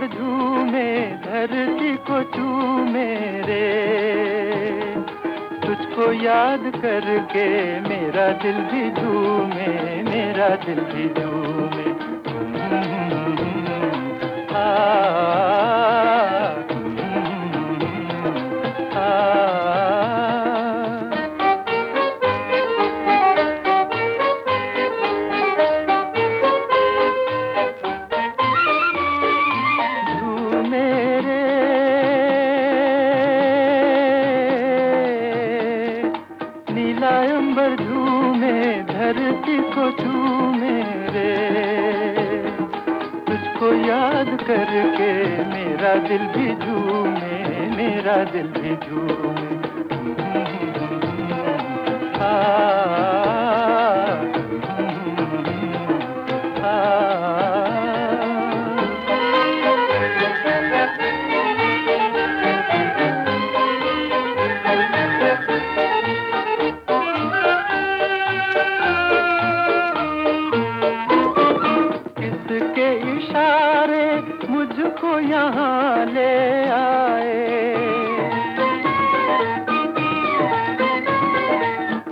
अंबर झूमे, धरती को चूमे रे। तुझको याद करके मेरा दिल भी झूमे, मेरा दिल भी झूमे। धरती को झूमे रे तुझको याद करके मेरा दिल भी झूमे, मेरा दिल भी झूमे। मुझको यहाँ ले आए।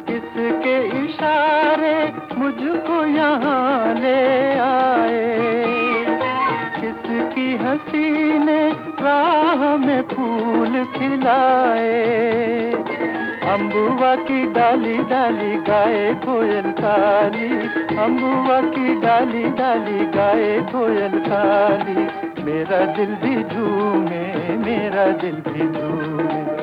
किसके इशारे मुझको यहाँ ले आए। किसकी हँसी ने राह में फूल खिलाए। अम्बुआ की डाली डाली गाए कोयल काली। अम्बुआ की डाली डाली गाए कोयल काली। मेरा दिल भी झूमे मेरा दिल भी झूमे।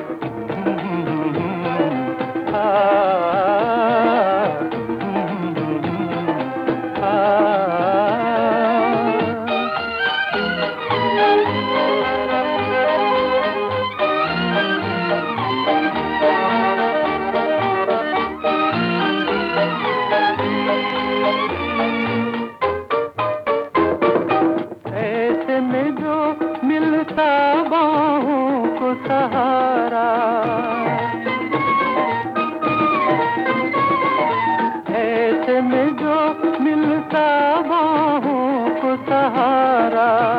सहारा। ऐसे में जो मिलता बाहों को सहारा।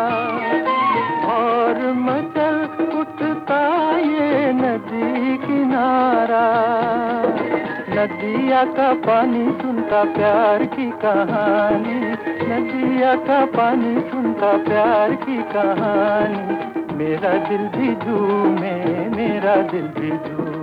और मचल उठता ये नदी किनारा। नदिया का पानी सुनता प्यार की कहानी। नदिया का पानी सुनता प्यार की कहानी। मेरा दिल भी झूमे मेरा दिल भी झूमे।